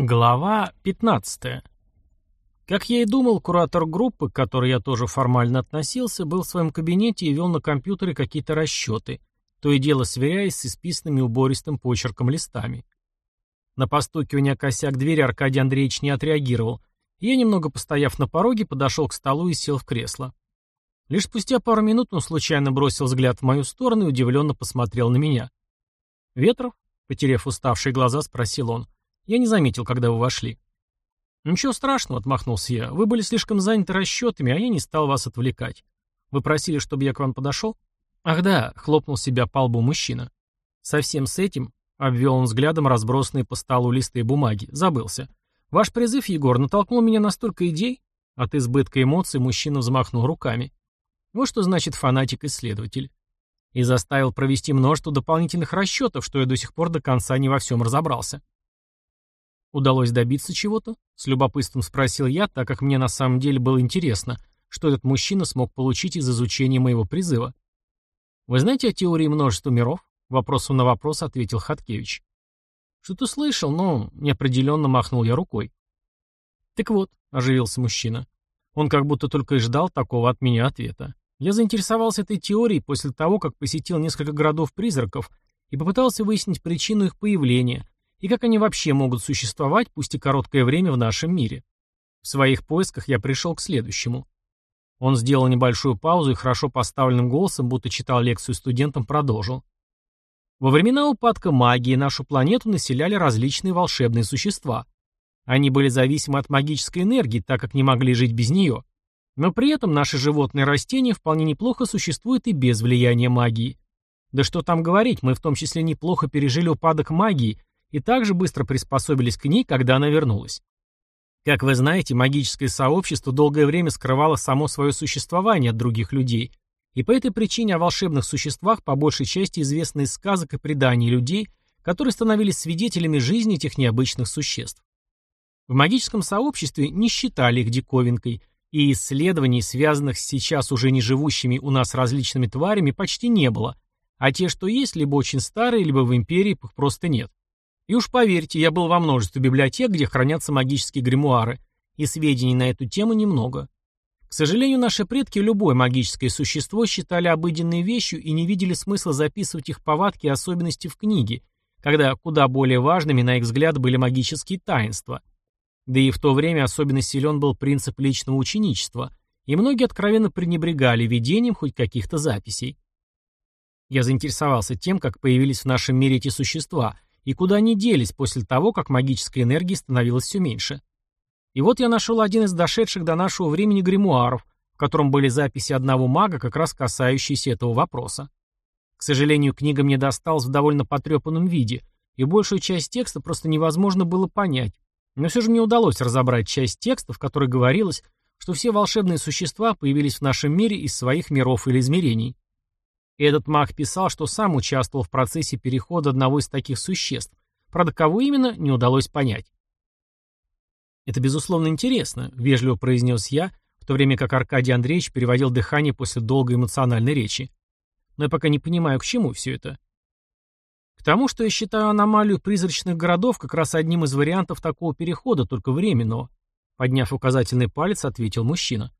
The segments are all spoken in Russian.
Глава 15. Как я и думал, куратор группы, к которой я тоже формально относился, был в своем кабинете и вел на компьютере какие-то расчеты, то и дело сверяясь с исписанными убористым почерком листами. На постукивание косяк двери Аркадий Андреевич не отреагировал, я, немного постояв на пороге, подошел к столу и сел в кресло. Лишь спустя пару минут он случайно бросил взгляд в мою сторону и удивленно посмотрел на меня. «Ветров?» — потеряв уставшие глаза, спросил он. — я не заметил, когда вы вошли. Ничего страшного, отмахнулся я. Вы были слишком заняты расчетами, а я не стал вас отвлекать. Вы просили, чтобы я к вам подошел? Ах да, хлопнул себя по лбу мужчина. Совсем с этим, обвел он взглядом разбросанные по столу листы бумаги, забылся. Ваш призыв, Егор, натолкнул меня на столько идей. От избытка эмоций мужчина взмахнул руками. Вот что значит фанатик-исследователь. И заставил провести множество дополнительных расчетов, что я до сих пор до конца не во всем разобрался. Удалось добиться чего-то? С любопытством спросил я, так как мне на самом деле было интересно, что этот мужчина смог получить из изучения моего призыва. Вы знаете о теории множества миров? Вопросом на вопрос ответил Хаткевич. Что-то слышал, но неопределенно махнул я рукой. Так вот, оживился мужчина. Он как будто только и ждал такого от меня ответа. Я заинтересовался этой теорией после того, как посетил несколько городов-призраков и попытался выяснить причину их появления, и как они вообще могут существовать, пусть и короткое время в нашем мире. В своих поисках я пришел к следующему. Он сделал небольшую паузу и хорошо поставленным голосом, будто читал лекцию студентам, продолжил. Во времена упадка магии нашу планету населяли различные волшебные существа. Они были зависимы от магической энергии, так как не могли жить без нее. Но при этом наши животные и растения вполне неплохо существуют и без влияния магии. Да что там говорить, мы в том числе неплохо пережили упадок магии и также быстро приспособились к ней, когда она вернулась. Как вы знаете, магическое сообщество долгое время скрывало само свое существование от других людей, и по этой причине о волшебных существах по большей части известны из сказок и преданий людей, которые становились свидетелями жизни этих необычных существ. В магическом сообществе не считали их диковинкой, и исследований, связанных с сейчас уже не живущими у нас различными тварями, почти не было, а те, что есть, либо очень старые, либо в империи их просто нет. И уж поверьте, я был во множестве библиотек, где хранятся магические гримуары, и сведений на эту тему немного. К сожалению, наши предки любое магическое существо считали обыденной вещью и не видели смысла записывать их повадки и особенности в книге, когда куда более важными, на их взгляд, были магические таинства. Да и в то время особенно силен был принцип личного ученичества, и многие откровенно пренебрегали ведением хоть каких-то записей. Я заинтересовался тем, как появились в нашем мире эти существа – и куда они делись после того, как магической энергии становилось все меньше. И вот я нашел один из дошедших до нашего времени гримуаров, в котором были записи одного мага, как раз касающиеся этого вопроса. К сожалению, книга мне досталась в довольно потрепанном виде, и большую часть текста просто невозможно было понять. Но все же мне удалось разобрать часть текста, в которой говорилось, что все волшебные существа появились в нашем мире из своих миров или измерений. И этот маг писал, что сам участвовал в процессе перехода одного из таких существ. Правда, кого именно, не удалось понять. «Это, безусловно, интересно», — вежливо произнес я, в то время как Аркадий Андреевич переводил дыхание после долгой эмоциональной речи. «Но я пока не понимаю, к чему все это». «К тому, что я считаю аномалию призрачных городов как раз одним из вариантов такого перехода, только временного», — подняв указательный палец, ответил мужчина.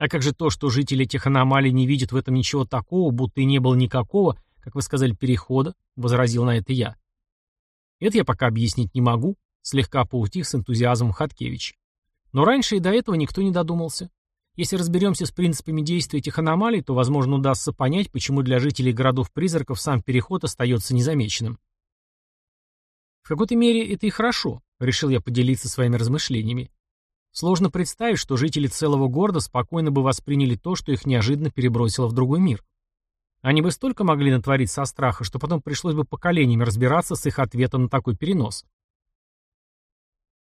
А как же то, что жители этих не видят в этом ничего такого, будто и не было никакого, как вы сказали, перехода, возразил на это я. Это я пока объяснить не могу, слегка поутих с энтузиазмом Хаткевич. Но раньше и до этого никто не додумался. Если разберемся с принципами действия этих аномалий, то, возможно, удастся понять, почему для жителей городов-призраков сам переход остается незамеченным. В какой-то мере это и хорошо, решил я поделиться своими размышлениями. Сложно представить, что жители целого города спокойно бы восприняли то, что их неожиданно перебросило в другой мир. Они бы столько могли натворить со страха, что потом пришлось бы поколениями разбираться с их ответом на такой перенос.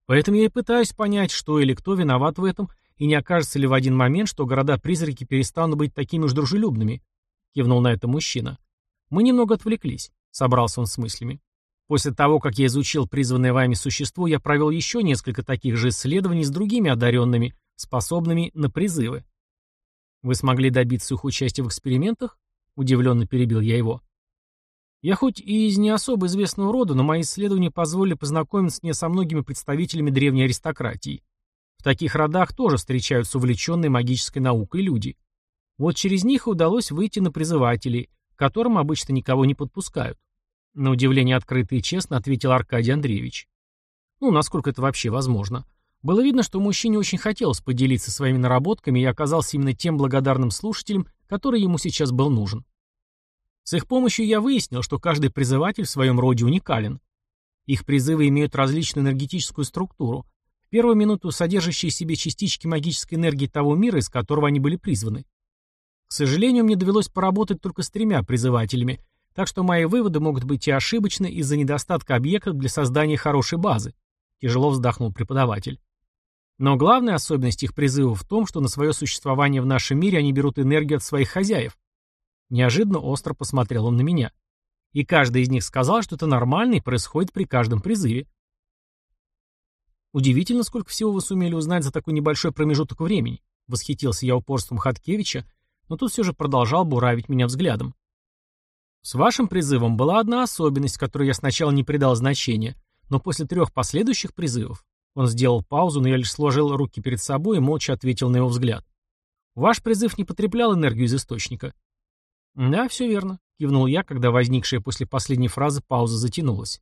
Поэтому я и пытаюсь понять, что или кто виноват в этом, и не окажется ли в один момент, что города-призраки перестанут быть такими уж дружелюбными. Кивнул на это мужчина. Мы немного отвлеклись, собрался он с мыслями. После того, как я изучил призванное вами существо, я провел еще несколько таких же исследований с другими одаренными, способными на призывы. Вы смогли добиться их участия в экспериментах? Удивленно перебил я его. Я хоть и из не особо известного рода, но мои исследования позволили познакомиться мне со многими представителями древней аристократии. В таких родах тоже встречаются увлеченные магической наукой люди. Вот через них удалось выйти на призывателей, которым обычно никого не подпускают. На удивление открыто и честно ответил Аркадий Андреевич. Ну, насколько это вообще возможно. Было видно, что мужчине очень хотелось поделиться своими наработками и оказался именно тем благодарным слушателем, который ему сейчас был нужен. С их помощью я выяснил, что каждый призыватель в своем роде уникален. Их призывы имеют различную энергетическую структуру, в первую минуту содержащие в себе частички магической энергии того мира, из которого они были призваны. К сожалению, мне довелось поработать только с тремя призывателями, так что мои выводы могут быть и ошибочны из-за недостатка объектов для создания хорошей базы, тяжело вздохнул преподаватель. Но главная особенность их призывов в том, что на свое существование в нашем мире они берут энергию от своих хозяев. Неожиданно остро посмотрел он на меня. И каждый из них сказал, что это нормально и происходит при каждом призыве. Удивительно, сколько всего вы сумели узнать за такой небольшой промежуток времени. Восхитился я упорством Хаткевича, но тут все же продолжал буравить меня взглядом. С вашим призывом была одна особенность, которой я сначала не придал значения, но после трех последующих призывов он сделал паузу, но я лишь сложил руки перед собой и молча ответил на его взгляд. Ваш призыв не потреблял энергию из источника. «Да, все верно», — кивнул я, когда возникшая после последней фразы пауза затянулась.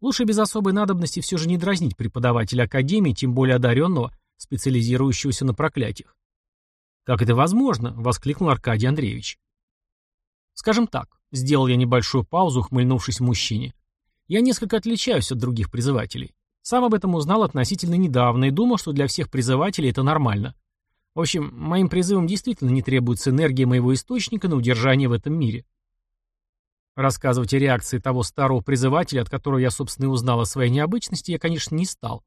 Лучше без особой надобности все же не дразнить преподавателя академии, тем более одаренного, специализирующегося на проклятиях. «Как это возможно?» — воскликнул Аркадий Андреевич. «Скажем так», — сделал я небольшую паузу, ухмыльнувшись мужчине. «Я несколько отличаюсь от других призывателей. Сам об этом узнал относительно недавно и думал, что для всех призывателей это нормально. В общем, моим призывам действительно не требуется энергия моего источника на удержание в этом мире. Рассказывать о реакции того старого призывателя, от которого я, собственно, и узнал о своей необычности, я, конечно, не стал.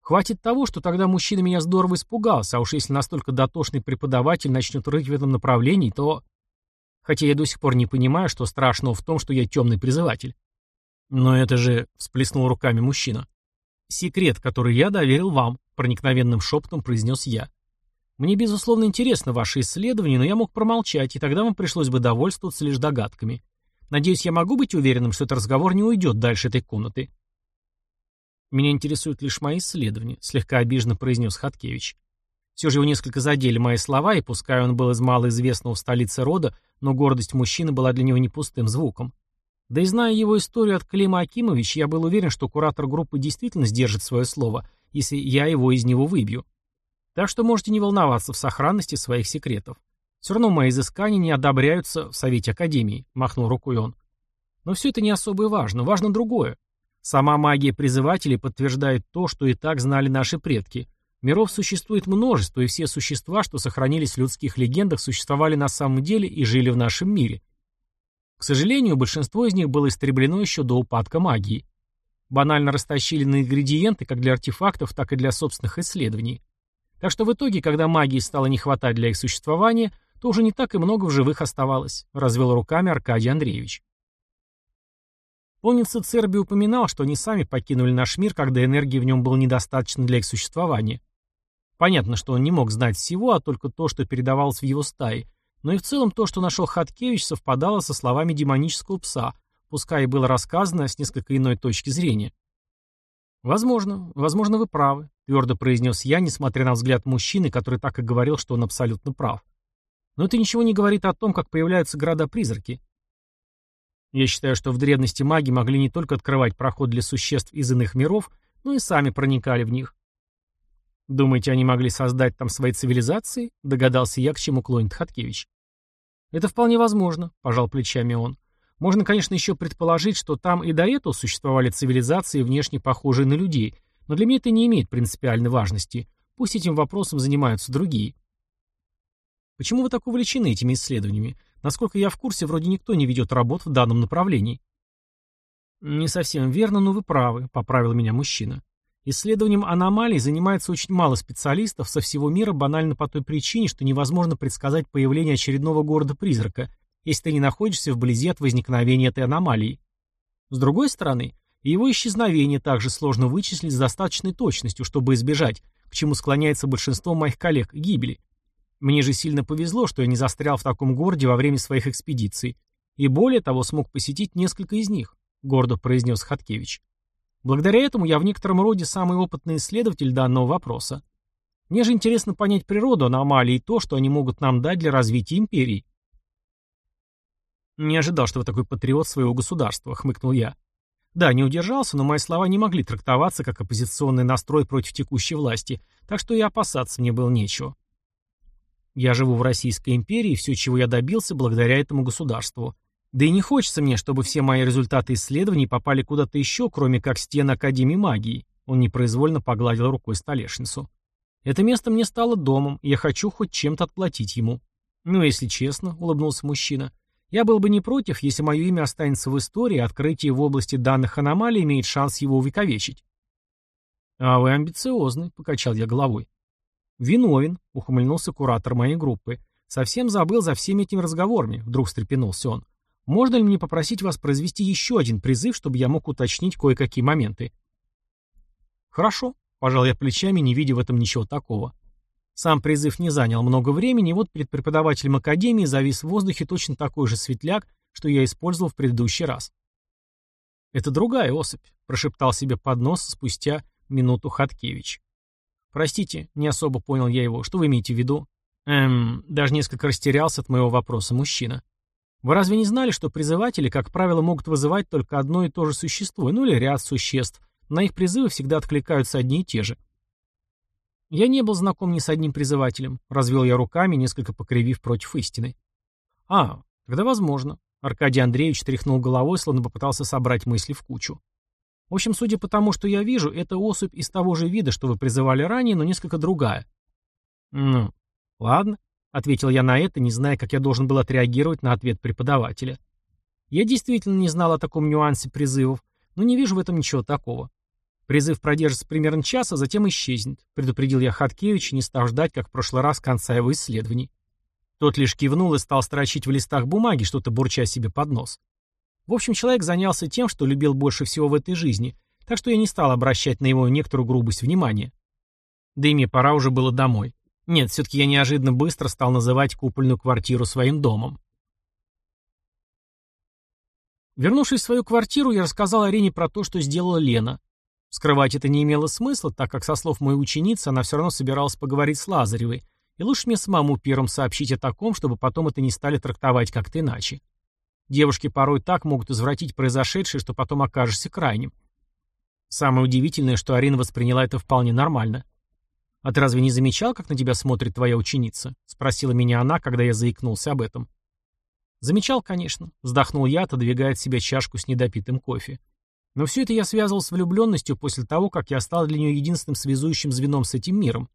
Хватит того, что тогда мужчина меня здорово испугался, а уж если настолько дотошный преподаватель начнет рыть в этом направлении, то... Хотя я до сих пор не понимаю, что страшного в том, что я темный призыватель. Но это же... — всплеснул руками мужчина. «Секрет, который я доверил вам», — проникновенным шепотом произнес я. Мне, безусловно, интересно ваше исследование, но я мог промолчать, и тогда вам пришлось бы довольствоваться лишь догадками. Надеюсь, я могу быть уверенным, что этот разговор не уйдет дальше этой комнаты. Меня интересуют лишь мои исследования, слегка обиженно произнес Хаткевич. Все же его несколько задели мои слова, и пускай он был из малоизвестного в столице рода, но гордость мужчины была для него не пустым звуком. Да и зная его историю от Клима Акимовича, я был уверен, что куратор группы действительно сдержит свое слово, если я его из него выбью. Так что можете не волноваться в сохранности своих секретов. Все равно мои изыскания не одобряются в Совете Академии», — махнул рукой он. «Но все это не особо и важно. Важно другое. Сама магия призывателей подтверждает то, что и так знали наши предки. Миров существует множество, и все существа, что сохранились в людских легендах, существовали на самом деле и жили в нашем мире. К сожалению, большинство из них было истреблено еще до упадка магии. Банально растащили на ингредиенты как для артефактов, так и для собственных исследований. Так что в итоге, когда магии стало не хватать для их существования, то уже не так и много в живых оставалось, развел руками Аркадий Андреевич. Помнится, Церби упоминал, что они сами покинули наш мир, когда энергии в нем было недостаточно для их существования. Понятно, что он не мог знать всего, а только то, что передавалось в его стае, но и в целом то, что нашел Хаткевич, совпадало со словами демонического пса, пускай и было рассказано с несколько иной точки зрения. «Возможно, возможно, вы правы», — твердо произнес я, несмотря на взгляд мужчины, который так и говорил, что он абсолютно прав. «Но это ничего не говорит о том, как появляются города-призраки. Я считаю, что в древности маги могли не только открывать проход для существ из иных миров, но и сами проникали в них. Думаете, они могли создать там свои цивилизации? Догадался я, к чему клонит Хаткевич. Это вполне возможно, пожал плечами он. Можно, конечно, еще предположить, что там и до этого существовали цивилизации, внешне похожие на людей, но для меня это не имеет принципиальной важности. Пусть этим вопросом занимаются другие. Почему вы так увлечены этими исследованиями? Насколько я в курсе, вроде никто не ведет работ в данном направлении. Не совсем верно, но вы правы, поправил меня мужчина. Исследованием аномалий занимается очень мало специалистов со всего мира банально по той причине, что невозможно предсказать появление очередного города-призрака, если ты не находишься вблизи от возникновения этой аномалии. С другой стороны, его исчезновение также сложно вычислить с достаточной точностью, чтобы избежать, к чему склоняется большинство моих коллег, гибели. Мне же сильно повезло, что я не застрял в таком городе во время своих экспедиций. И более того, смог посетить несколько из них, гордо произнес Хаткевич. Благодаря этому я в некотором роде самый опытный исследователь данного вопроса. Мне же интересно понять природу аномалий и то, что они могут нам дать для развития империи. «Не ожидал, что вы такой патриот своего государства», — хмыкнул я. Да, не удержался, но мои слова не могли трактоваться как оппозиционный настрой против текущей власти, так что и опасаться мне было нечего. Я живу в Российской империи, и все, чего я добился, благодаря этому государству. Да и не хочется мне, чтобы все мои результаты исследований попали куда-то еще, кроме как стен Академии магии. Он непроизвольно погладил рукой столешницу. Это место мне стало домом, и я хочу хоть чем-то отплатить ему. Ну, если честно, улыбнулся мужчина, я был бы не против, если мое имя останется в истории, открытие в области данных аномалий имеет шанс его увековечить. «А вы амбициозны», — покачал я головой. «Виновен», — ухмыльнулся куратор моей группы. «Совсем забыл за всеми этими разговорами», — вдруг встрепенулся он. «Можно ли мне попросить вас произвести еще один призыв, чтобы я мог уточнить кое-какие моменты?» «Хорошо», — пожал я плечами, не видя в этом ничего такого. Сам призыв не занял много времени, и вот перед преподавателем академии завис в воздухе точно такой же светляк, что я использовал в предыдущий раз. «Это другая особь», — прошептал себе под нос спустя минуту Хаткевич. «Простите, не особо понял я его. Что вы имеете в виду?» Эм, даже несколько растерялся от моего вопроса мужчина. «Вы разве не знали, что призыватели, как правило, могут вызывать только одно и то же существо, ну или ряд существ? На их призывы всегда откликаются одни и те же». Я не был знаком ни с одним призывателем. Развел я руками, несколько покривив против истины. А, тогда возможно. Аркадий Андреевич тряхнул головой, словно попытался собрать мысли в кучу. В общем, судя по тому, что я вижу, это особь из того же вида, что вы призывали ранее, но несколько другая. Ну, ладно, ответил я на это, не зная, как я должен был отреагировать на ответ преподавателя. Я действительно не знал о таком нюансе призывов, но не вижу в этом ничего такого. Призыв продержится примерно час, а затем исчезнет, предупредил я Хаткевича, не став ждать, как в прошлый раз, конца его исследований. Тот лишь кивнул и стал строчить в листах бумаги, что-то бурча себе под нос. В общем, человек занялся тем, что любил больше всего в этой жизни, так что я не стал обращать на его некоторую грубость внимания. Да и мне пора уже было домой. Нет, все-таки я неожиданно быстро стал называть купольную квартиру своим домом. Вернувшись в свою квартиру, я рассказал Арине про то, что сделала Лена. Скрывать это не имело смысла, так как, со слов моей ученицы, она все равно собиралась поговорить с Лазаревой, и лучше мне самому первым сообщить о таком, чтобы потом это не стали трактовать как-то иначе. Девушки порой так могут извратить произошедшее, что потом окажешься крайним. Самое удивительное, что Арина восприняла это вполне нормально. «А ты разве не замечал, как на тебя смотрит твоя ученица?» — спросила меня она, когда я заикнулся об этом. «Замечал, конечно», — вздохнул я, отодвигая от себя чашку с недопитым кофе. Но все это я связывал с влюбленностью после того, как я стал для нее единственным связующим звеном с этим миром.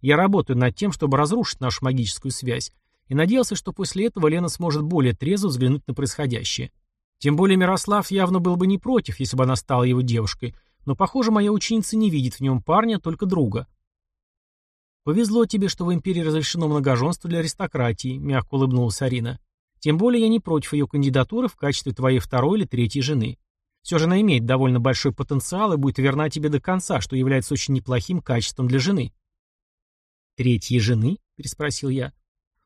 Я работаю над тем, чтобы разрушить нашу магическую связь, и надеялся, что после этого Лена сможет более трезво взглянуть на происходящее. Тем более Мирослав явно был бы не против, если бы она стала его девушкой, но, похоже, моя ученица не видит в нем парня, только друга. «Повезло тебе, что в империи разрешено многоженство для аристократии», — мягко улыбнулась Арина. «Тем более я не против ее кандидатуры в качестве твоей второй или третьей жены. Все же она имеет довольно большой потенциал и будет верна тебе до конца, что является очень неплохим качеством для жены. «Третьей жены?» — переспросил я.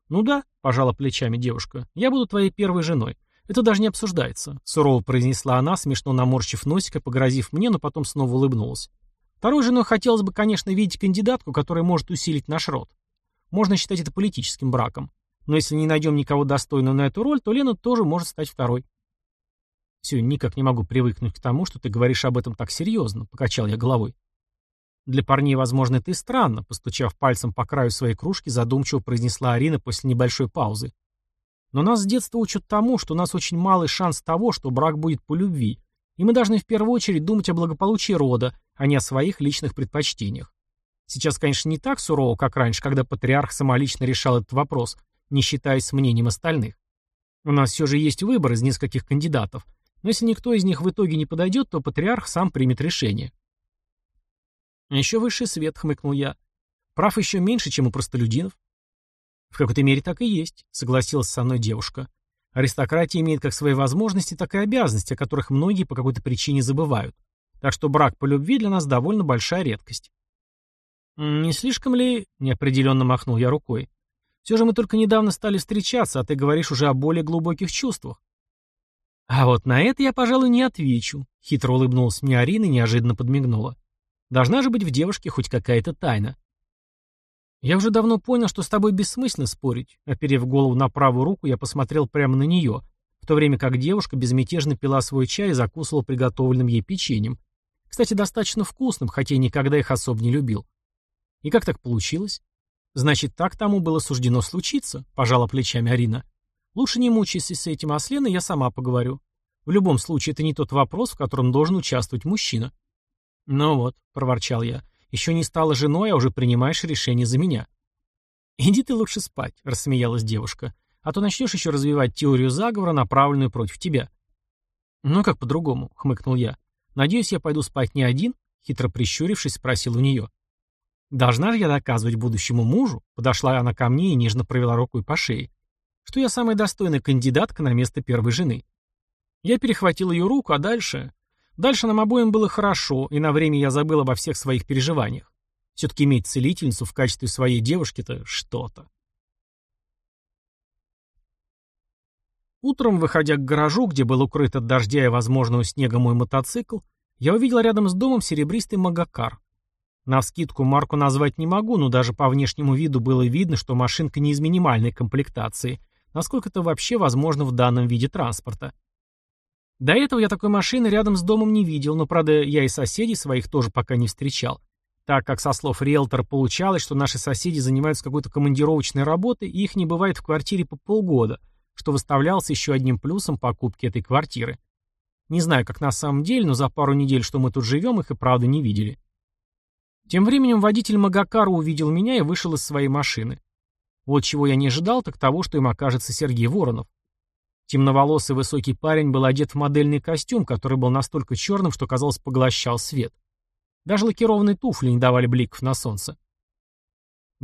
«Ну да», — пожала плечами девушка, — «я буду твоей первой женой. Это даже не обсуждается», — сурово произнесла она, смешно наморщив носик и погрозив мне, но потом снова улыбнулась. «Второй женой хотелось бы, конечно, видеть кандидатку, которая может усилить наш род. Можно считать это политическим браком. Но если не найдем никого достойного на эту роль, то Лена тоже может стать второй». «Все, никак не могу привыкнуть к тому, что ты говоришь об этом так серьезно», — покачал я головой. «Для парней, возможно, ты странно», — постучав пальцем по краю своей кружки, задумчиво произнесла Арина после небольшой паузы. «Но нас с детства учат тому, что у нас очень малый шанс того, что брак будет по любви, и мы должны в первую очередь думать о благополучии рода, а не о своих личных предпочтениях. Сейчас, конечно, не так сурово, как раньше, когда патриарх самолично решал этот вопрос, не считаясь мнением остальных. У нас все же есть выбор из нескольких кандидатов, но если никто из них в итоге не подойдет, то патриарх сам примет решение. Еще высший свет, хмыкнул я. Прав еще меньше, чем у простолюдинов. В какой-то мере так и есть, согласилась со мной девушка. Аристократия имеет как свои возможности, так и обязанности, о которых многие по какой-то причине забывают. Так что брак по любви для нас довольно большая редкость. «Не слишком ли...» — неопределенно махнул я рукой. «Все же мы только недавно стали встречаться, а ты говоришь уже о более глубоких чувствах. А вот на это я, пожалуй, не отвечу, хитро улыбнулась мне Арина и неожиданно подмигнула. Должна же быть в девушке хоть какая-то тайна. Я уже давно понял, что с тобой бессмысленно спорить. Оперев голову на правую руку, я посмотрел прямо на нее, в то время как девушка безмятежно пила свой чай и закусывала приготовленным ей печеньем. Кстати, достаточно вкусным, хотя и никогда их особо не любил. И как так получилось? Значит, так тому было суждено случиться, пожала плечами Арина. Лучше не мучайся с этим, а с Леной я сама поговорю. В любом случае, это не тот вопрос, в котором должен участвовать мужчина. Ну вот, проворчал я, еще не стала женой, а уже принимаешь решение за меня. Иди ты лучше спать, рассмеялась девушка, а то начнешь еще развивать теорию заговора, направленную против тебя. Ну как по-другому, хмыкнул я. Надеюсь, я пойду спать не один, хитро прищурившись, спросил у нее. Должна же я доказывать будущему мужу, подошла она ко мне и нежно провела рукой по шее, что я самая достойная кандидатка на место первой жены. Я перехватил ее руку, а дальше... Дальше нам обоим было хорошо, и на время я забыл обо всех своих переживаниях. Все-таки иметь целительницу в качестве своей девушки-то что-то. Утром, выходя к гаражу, где был укрыт от дождя и возможного снега мой мотоцикл, я увидел рядом с домом серебристый магакар. Навскидку марку назвать не могу, но даже по внешнему виду было видно, что машинка не из минимальной комплектации, насколько это вообще возможно в данном виде транспорта. До этого я такой машины рядом с домом не видел, но, правда, я и соседей своих тоже пока не встречал, так как со слов риэлтора получалось, что наши соседи занимаются какой-то командировочной работой, и их не бывает в квартире по полгода, что выставлялся еще одним плюсом покупки этой квартиры. Не знаю, как на самом деле, но за пару недель, что мы тут живем, их и правда не видели. Тем временем водитель Магакара увидел меня и вышел из своей машины. Вот чего я не ожидал, так того, что им окажется Сергей Воронов. Темноволосый высокий парень был одет в модельный костюм, который был настолько черным, что, казалось, поглощал свет. Даже лакированные туфли не давали бликов на солнце.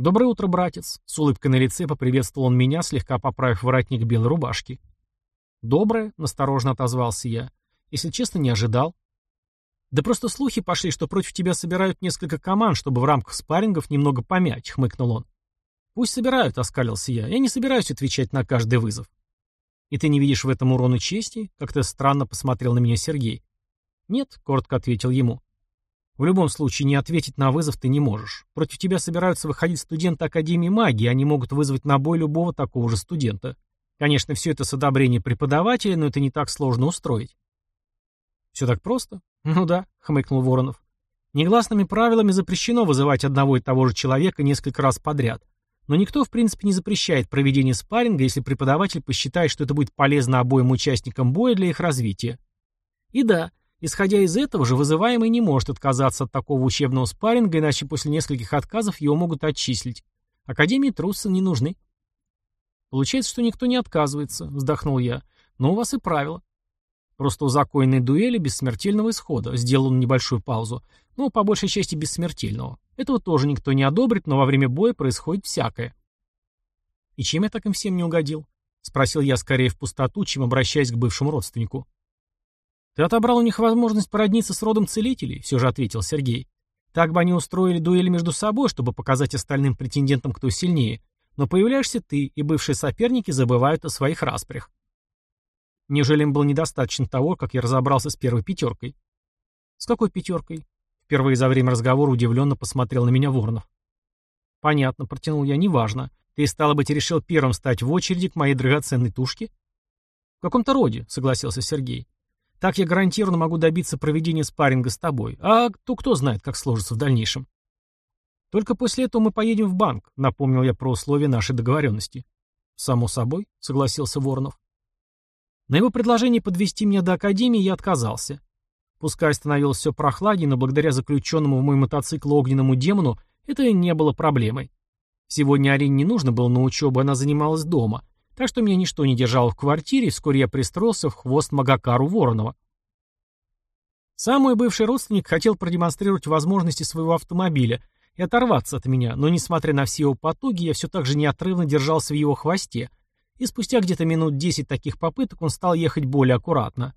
«Доброе утро, братец!» — с улыбкой на лице поприветствовал он меня, слегка поправив воротник белой рубашки. «Доброе», — насторожно отозвался я. «Если честно, не ожидал». «Да просто слухи пошли, что против тебя собирают несколько команд, чтобы в рамках спаррингов немного помять», — хмыкнул он. «Пусть собирают», — оскалился я. «Я не собираюсь отвечать на каждый вызов». «И ты не видишь в этом урона чести?» — как-то странно посмотрел на меня Сергей. «Нет», — коротко ответил ему. «В любом случае, не ответить на вызов ты не можешь. Против тебя собираются выходить студенты Академии магии, они могут вызвать на бой любого такого же студента. Конечно, все это с одобрения преподавателя, но это не так сложно устроить». «Все так просто?» «Ну да», — хмыкнул Воронов. «Негласными правилами запрещено вызывать одного и того же человека несколько раз подряд. Но никто, в принципе, не запрещает проведение спарринга, если преподаватель посчитает, что это будет полезно обоим участникам боя для их развития. И да, исходя из этого же, вызываемый не может отказаться от такого учебного спарринга, иначе после нескольких отказов его могут отчислить. Академии трусы не нужны. Получается, что никто не отказывается, вздохнул я. Но у вас и правила. Просто узаконенной дуэли без смертельного исхода. Сделал он небольшую паузу. Ну, по большей части без смертельного. Этого тоже никто не одобрит, но во время боя происходит всякое. «И чем я так им всем не угодил?» — спросил я скорее в пустоту, чем обращаясь к бывшему родственнику. «Ты отобрал у них возможность породниться с родом целителей», — все же ответил Сергей. «Так бы они устроили дуэль между собой, чтобы показать остальным претендентам, кто сильнее. Но появляешься ты, и бывшие соперники забывают о своих распрях». Неужели им было недостаточно того, как я разобрался с первой пятеркой? «С какой пятеркой?» Впервые за время разговора удивленно посмотрел на меня Воронов. «Понятно», — протянул я, — «неважно. Ты, стало быть, решил первым стать в очереди к моей драгоценной тушке?» «В каком-то роде», — согласился Сергей. «Так я гарантированно могу добиться проведения спарринга с тобой. А кто кто знает, как сложится в дальнейшем». «Только после этого мы поедем в банк», — напомнил я про условия нашей договоренности. «Само собой», — согласился Воронов. На его предложение подвести меня до Академии я отказался. Пускай становилось все прохладнее, но благодаря заключенному в мой мотоцикл огненному демону это не было проблемой. Сегодня Арине не нужно было на учебу, она занималась дома, так что меня ничто не держало в квартире, вскоре я пристроился в хвост Магакару Воронова. Сам мой бывший родственник хотел продемонстрировать возможности своего автомобиля и оторваться от меня, но, несмотря на все его потуги, я все так же неотрывно держался в его хвосте, и спустя где-то минут десять таких попыток он стал ехать более аккуратно.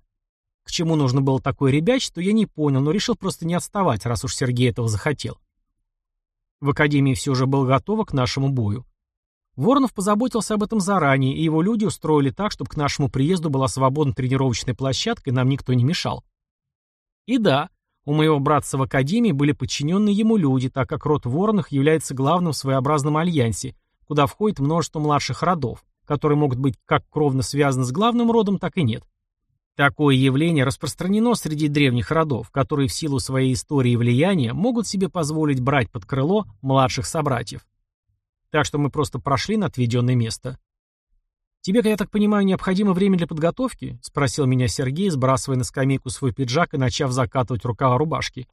К чему нужно было такое ребячество, я не понял, но решил просто не отставать, раз уж Сергей этого захотел. В академии все же было готово к нашему бою. Воронов позаботился об этом заранее, и его люди устроили так, чтобы к нашему приезду была свободна тренировочная площадка, и нам никто не мешал. И да, у моего братца в Академии были подчиненные ему люди, так как род Воронах является главным в своеобразном альянсе, куда входит множество младших родов, которые могут быть как кровно связаны с главным родом, так и нет. Такое явление распространено среди древних родов, которые в силу своей истории и влияния могут себе позволить брать под крыло младших собратьев. Так что мы просто прошли на отведенное место. «Тебе, я так понимаю, необходимо время для подготовки?» — спросил меня Сергей, сбрасывая на скамейку свой пиджак и начав закатывать рукава рубашки.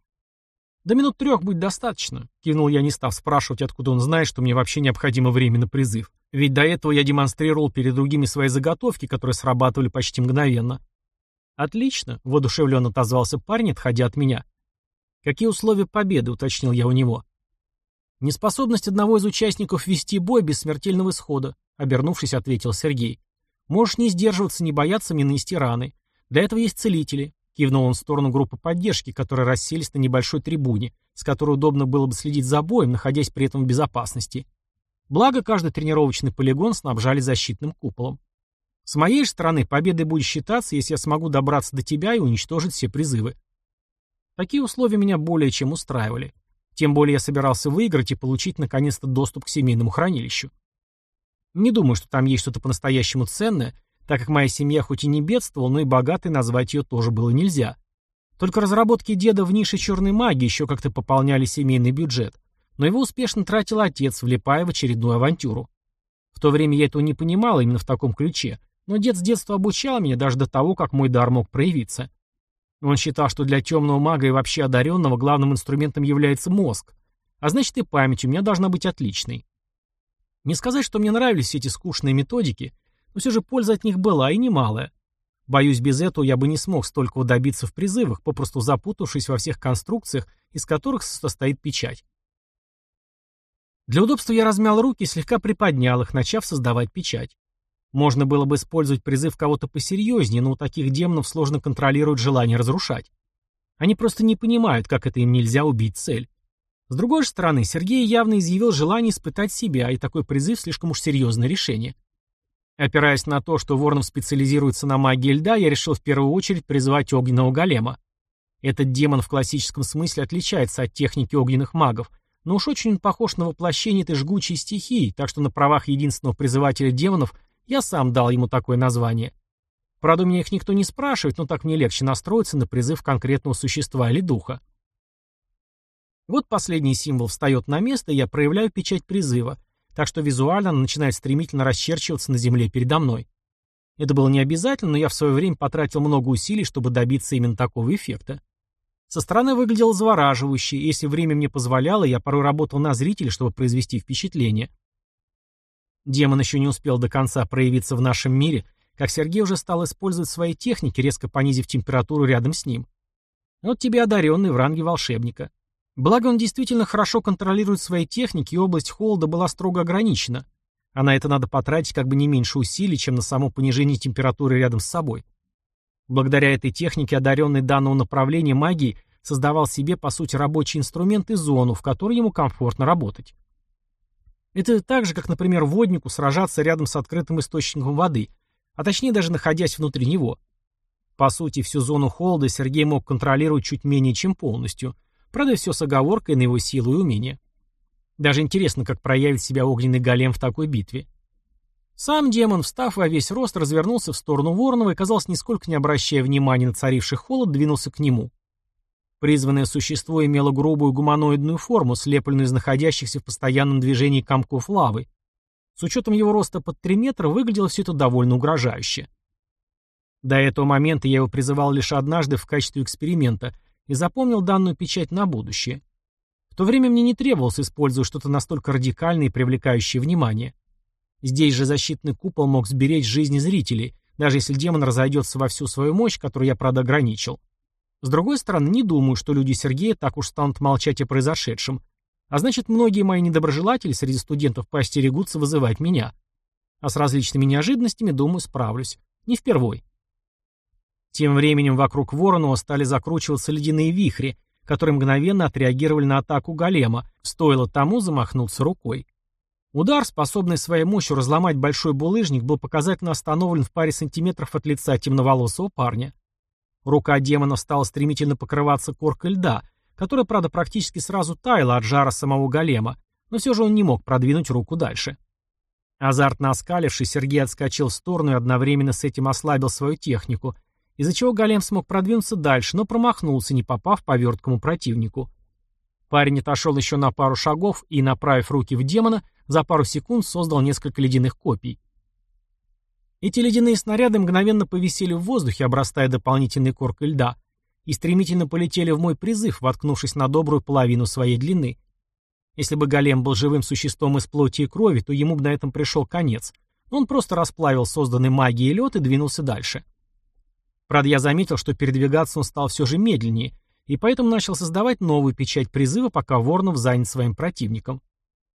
«До минут трех будет достаточно», — кивнул я, не став спрашивать, откуда он знает, что мне вообще необходимо время на призыв. Ведь до этого я демонстрировал перед другими свои заготовки, которые срабатывали почти мгновенно. «Отлично», — воодушевленно отозвался парень, отходя от меня. «Какие условия победы?» — уточнил я у него. «Неспособность одного из участников вести бой без смертельного исхода», — обернувшись, ответил Сергей. «Можешь не сдерживаться, не бояться мне нанести раны. Для этого есть целители. Кивнул он в сторону группы поддержки, которые расселись на небольшой трибуне, с которой удобно было бы следить за боем, находясь при этом в безопасности. Благо, каждый тренировочный полигон снабжали защитным куполом. С моей же стороны, победой будет считаться, если я смогу добраться до тебя и уничтожить все призывы. Такие условия меня более чем устраивали. Тем более я собирался выиграть и получить наконец-то доступ к семейному хранилищу. Не думаю, что там есть что-то по-настоящему ценное, так как моя семья хоть и не бедствовала, но и богатой назвать ее тоже было нельзя. Только разработки деда в нише черной магии еще как-то пополняли семейный бюджет, но его успешно тратил отец, влипая в очередную авантюру. В то время я этого не понимал именно в таком ключе, но дед с детства обучал меня даже до того, как мой дар мог проявиться. Он считал, что для темного мага и вообще одаренного главным инструментом является мозг, а значит и память у меня должна быть отличной. Не сказать, что мне нравились все эти скучные методики, но все же польза от них была и немалая. Боюсь, без этого я бы не смог столько добиться в призывах, попросту запутавшись во всех конструкциях, из которых состоит печать. Для удобства я размял руки и слегка приподнял их, начав создавать печать. Можно было бы использовать призыв кого-то посерьезнее, но у таких демонов сложно контролировать желание разрушать. Они просто не понимают, как это им нельзя убить цель. С другой же стороны, Сергей явно изъявил желание испытать себя, и такой призыв слишком уж серьезное решение. Опираясь на то, что Воронов специализируется на магии льда, я решил в первую очередь призвать огненного голема. Этот демон в классическом смысле отличается от техники огненных магов, но уж очень похож на воплощение этой жгучей стихии, так что на правах единственного призывателя демонов я сам дал ему такое название. Правда, меня их никто не спрашивает, но так мне легче настроиться на призыв конкретного существа или духа. Вот последний символ встает на место, и я проявляю печать призыва — так что визуально она начинает стремительно расчерчиваться на земле передо мной. Это было не обязательно, но я в свое время потратил много усилий, чтобы добиться именно такого эффекта. Со стороны выглядело завораживающе, и если время мне позволяло, я порой работал на зрителя, чтобы произвести впечатление. Демон еще не успел до конца проявиться в нашем мире, как Сергей уже стал использовать свои техники, резко понизив температуру рядом с ним. Вот тебе одаренный в ранге волшебника. Благо он действительно хорошо контролирует свои техники, и область холода была строго ограничена. А на это надо потратить как бы не меньше усилий, чем на само понижение температуры рядом с собой. Благодаря этой технике одаренный данного направления магии создавал себе, по сути, рабочий инструмент и зону, в которой ему комфортно работать. Это так же, как, например, воднику сражаться рядом с открытым источником воды, а точнее даже находясь внутри него. По сути, всю зону холода Сергей мог контролировать чуть менее чем полностью – Правда, все с оговоркой на его силу и умение. Даже интересно, как проявит себя огненный голем в такой битве. Сам демон, встав во весь рост, развернулся в сторону Воронова и, казалось, нисколько не обращая внимания на царивший холод, двинулся к нему. Призванное существо имело грубую гуманоидную форму, слепленную из находящихся в постоянном движении комков лавы. С учетом его роста под 3 метра выглядело все это довольно угрожающе. До этого момента я его призывал лишь однажды в качестве эксперимента, и запомнил данную печать на будущее. В то время мне не требовалось использовать что-то настолько радикальное и привлекающее внимание. Здесь же защитный купол мог сберечь жизни зрителей, даже если демон разойдется во всю свою мощь, которую я, правда, ограничил. С другой стороны, не думаю, что люди Сергея так уж станут молчать о произошедшем. А значит, многие мои недоброжелатели среди студентов поостерегутся вызывать меня. А с различными неожиданностями, думаю, справлюсь. Не впервой. Тем временем вокруг Воронова стали закручиваться ледяные вихри, которые мгновенно отреагировали на атаку голема, стоило тому замахнуться рукой. Удар, способный своей мощью разломать большой булыжник, был показательно остановлен в паре сантиметров от лица темноволосого парня. Рука демона стала стремительно покрываться коркой льда, которая, правда, практически сразу таяла от жара самого голема, но все же он не мог продвинуть руку дальше. Азартно оскалившись, Сергей отскочил в сторону и одновременно с этим ослабил свою технику, из-за чего голем смог продвинуться дальше, но промахнулся, не попав по верткому противнику. Парень отошел еще на пару шагов и, направив руки в демона, за пару секунд создал несколько ледяных копий. Эти ледяные снаряды мгновенно повисели в воздухе, обрастая дополнительной коркой льда, и стремительно полетели в мой призыв, воткнувшись на добрую половину своей длины. Если бы голем был живым существом из плоти и крови, то ему бы на этом пришел конец. Он просто расплавил созданный магией лед и двинулся дальше. Правда, я заметил, что передвигаться он стал все же медленнее, и поэтому начал создавать новую печать призыва, пока Воронов занят своим противником.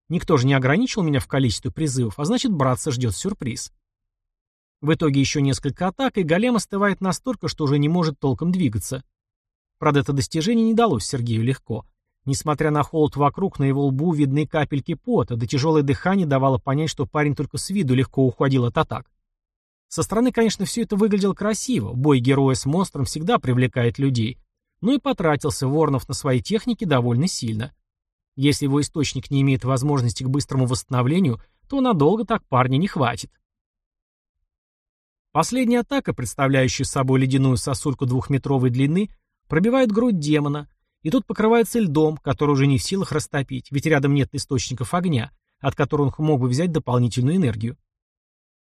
Никто же не ограничил меня в количестве призывов, а значит, братца ждет сюрприз. В итоге еще несколько атак, и голем остывает настолько, что уже не может толком двигаться. Правда, это достижение не далось Сергею легко. Несмотря на холод вокруг, на его лбу видны капельки пота, да тяжелое дыхание давало понять, что парень только с виду легко уходил от атак. Со стороны, конечно, все это выглядело красиво, бой героя с монстром всегда привлекает людей, но и потратился Воронов на свои техники довольно сильно. Если его источник не имеет возможности к быстрому восстановлению, то надолго так парня не хватит. Последняя атака, представляющая собой ледяную сосульку двухметровой длины, пробивает грудь демона, и тут покрывается льдом, который уже не в силах растопить, ведь рядом нет источников огня, от которых он мог бы взять дополнительную энергию.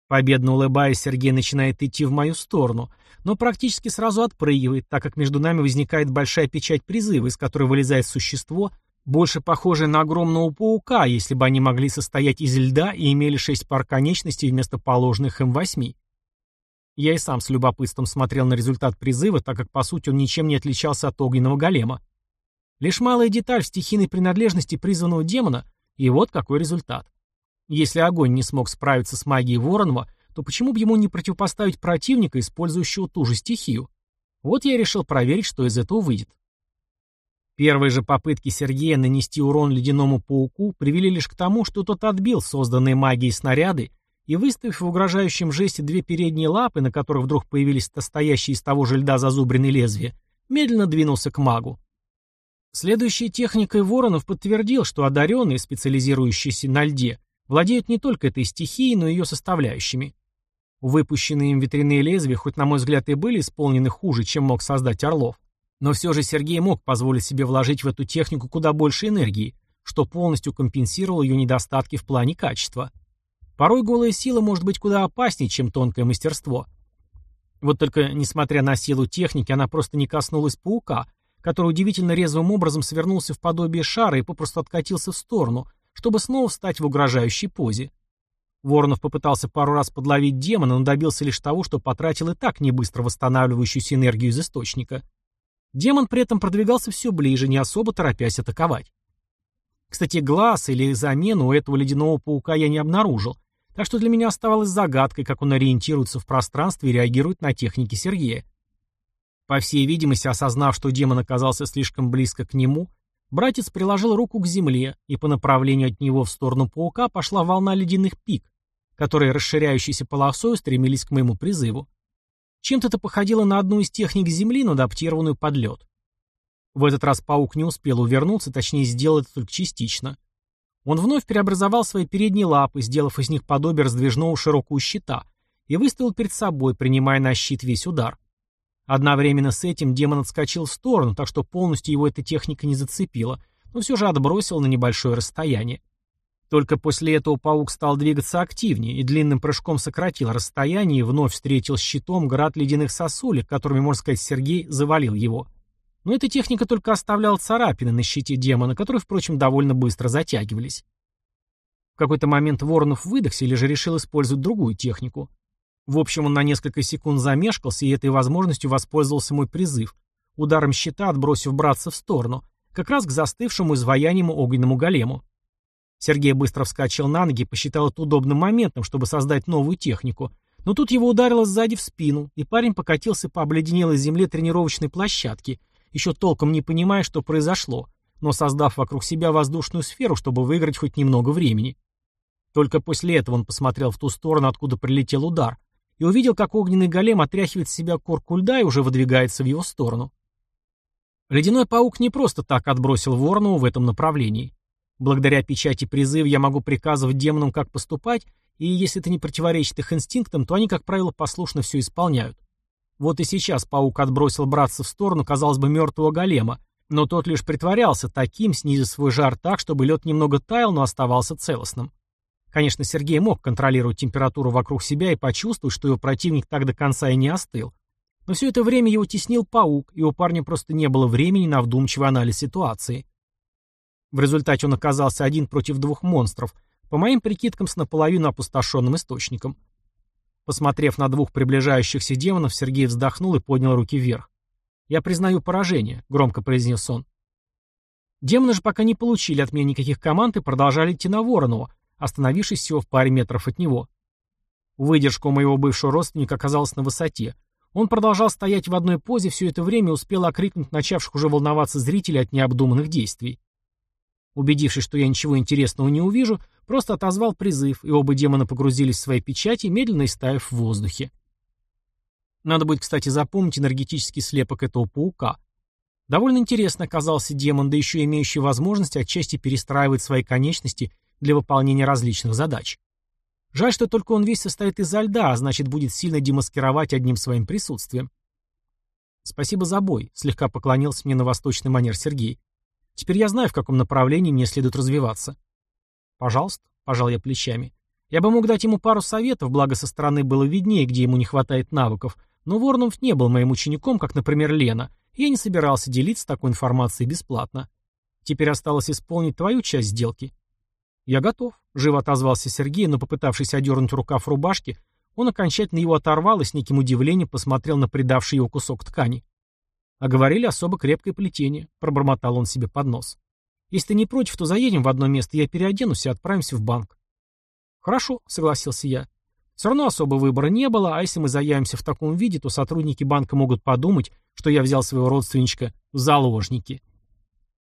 Победно улыбаясь, Сергей начинает идти в мою сторону, но практически сразу отпрыгивает, так как между нами возникает большая печать призыва, из которой вылезает существо, больше похожее на огромного паука, если бы они могли состоять из льда и имели шесть пар конечностей вместо положенных им восьми. Я и сам с любопытством смотрел на результат призыва, так как, по сути, он ничем не отличался от огненного голема. Лишь малая деталь в стихийной принадлежности призванного демона, и вот какой результат. Если огонь не смог справиться с магией Воронова, то почему бы ему не противопоставить противника, использующего ту же стихию? Вот я решил проверить, что из этого выйдет. Первые же попытки Сергея нанести урон ледяному пауку привели лишь к тому, что тот отбил созданные магией снаряды и, выставив в угрожающем жесте две передние лапы, на которых вдруг появились стоящие из того же льда зазубренные лезвия, медленно двинулся к магу. Следующей техникой Воронов подтвердил, что одаренные, специализирующиеся на льде, владеют не только этой стихией, но и ее составляющими. Выпущенные им ветряные лезвия, хоть на мой взгляд и были исполнены хуже, чем мог создать Орлов, но все же Сергей мог позволить себе вложить в эту технику куда больше энергии, что полностью компенсировало ее недостатки в плане качества. Порой голая сила может быть куда опаснее, чем тонкое мастерство. Вот только, несмотря на силу техники, она просто не коснулась паука, который удивительно резвым образом свернулся в подобие шара и попросту откатился в сторону, чтобы снова встать в угрожающей позе. Воронов попытался пару раз подловить демона, но добился лишь того, что потратил и так небыстро восстанавливающуюся энергию из источника. Демон при этом продвигался все ближе, не особо торопясь атаковать. Кстати, глаз или замену у этого ледяного паука я не обнаружил, так что для меня оставалось загадкой, как он ориентируется в пространстве и реагирует на техники Сергея. По всей видимости, осознав, что демон оказался слишком близко к нему, Братец приложил руку к земле, и по направлению от него в сторону паука пошла волна ледяных пик, которые, расширяющейся полосой, стремились к моему призыву. Чем-то это походило на одну из техник Земли, но адаптированную под лед. В этот раз паук не успел увернуться, точнее, сделал это только частично. Он вновь преобразовал свои передние лапы, сделав из них подобие раздвижного широкого щита, и выставил перед собой, принимая на щит весь удар. Одновременно с этим демон отскочил в сторону, так что полностью его эта техника не зацепила, но все же отбросил на небольшое расстояние. Только после этого паук стал двигаться активнее и длинным прыжком сократил расстояние и вновь встретил щитом град ледяных сосулек, которыми, можно сказать, Сергей завалил его. Но эта техника только оставляла царапины на щите демона, которые, впрочем, довольно быстро затягивались. В какой-то момент Воронов выдохся или же решил использовать другую технику. В общем, он на несколько секунд замешкался, и этой возможностью воспользовался мой призыв, ударом щита отбросив братца в сторону, как раз к застывшему изваяниему огненному голему. Сергей быстро вскочил на ноги и посчитал это удобным моментом, чтобы создать новую технику, но тут его ударило сзади в спину, и парень покатился по обледенелой земле тренировочной площадки, еще толком не понимая, что произошло, но создав вокруг себя воздушную сферу, чтобы выиграть хоть немного времени. Только после этого он посмотрел в ту сторону, откуда прилетел удар, и увидел, как огненный голем отряхивает с себя корку льда и уже выдвигается в его сторону. Ледяной паук не просто так отбросил Воронову в этом направлении. Благодаря печати призыва я могу приказывать демонам, как поступать, и если это не противоречит их инстинктам, то они, как правило, послушно все исполняют. Вот и сейчас паук отбросил братца в сторону, казалось бы, мертвого голема, но тот лишь притворялся таким, снизив свой жар так, чтобы лед немного таял, но оставался целостным. Конечно, Сергей мог контролировать температуру вокруг себя и почувствовать, что его противник так до конца и не остыл. Но все это время его теснил паук, и у парня просто не было времени на вдумчивый анализ ситуации. В результате он оказался один против двух монстров, по моим прикидкам с наполовину опустошенным источником. Посмотрев на двух приближающихся демонов, Сергей вздохнул и поднял руки вверх. «Я признаю поражение», — громко произнес он. Демоны же пока не получили от меня никаких команд и продолжали идти на Воронова, остановившись всего в паре метров от него. Выдержка у моего бывшего родственника оказалась на высоте. Он продолжал стоять в одной позе все это время и успел окрикнуть начавших уже волноваться зрителей от необдуманных действий. Убедившись, что я ничего интересного не увижу, просто отозвал призыв, и оба демона погрузились в свои печати, медленно истаяв в воздухе. Надо будет, кстати, запомнить энергетический слепок этого паука. Довольно интересно оказался демон, да еще имеющий возможность отчасти перестраивать свои конечности для выполнения различных задач. Жаль, что только он весь состоит из льда, а значит будет сильно демаскировать одним своим присутствием. «Спасибо за бой», — слегка поклонился мне на восточный манер Сергей. Теперь я знаю, в каком направлении мне следует развиваться. Пожалуйста, пожал я плечами. Я бы мог дать ему пару советов, благо со стороны было виднее, где ему не хватает навыков, но Воронов не был моим учеником, как, например, Лена, и я не собирался делиться такой информацией бесплатно. Теперь осталось исполнить твою часть сделки. Я готов, живо отозвался Сергей, но попытавшись одернуть рукав рубашки, он окончательно его оторвал и с неким удивлением посмотрел на придавший его кусок ткани. А говорили особо крепкое плетение, пробормотал он себе под нос. Если ты не против, то заедем в одно место, я переоденусь и отправимся в банк. Хорошо, согласился я. Все равно особо выбора не было, а если мы заявимся в таком виде, то сотрудники банка могут подумать, что я взял своего родственничка в заложники.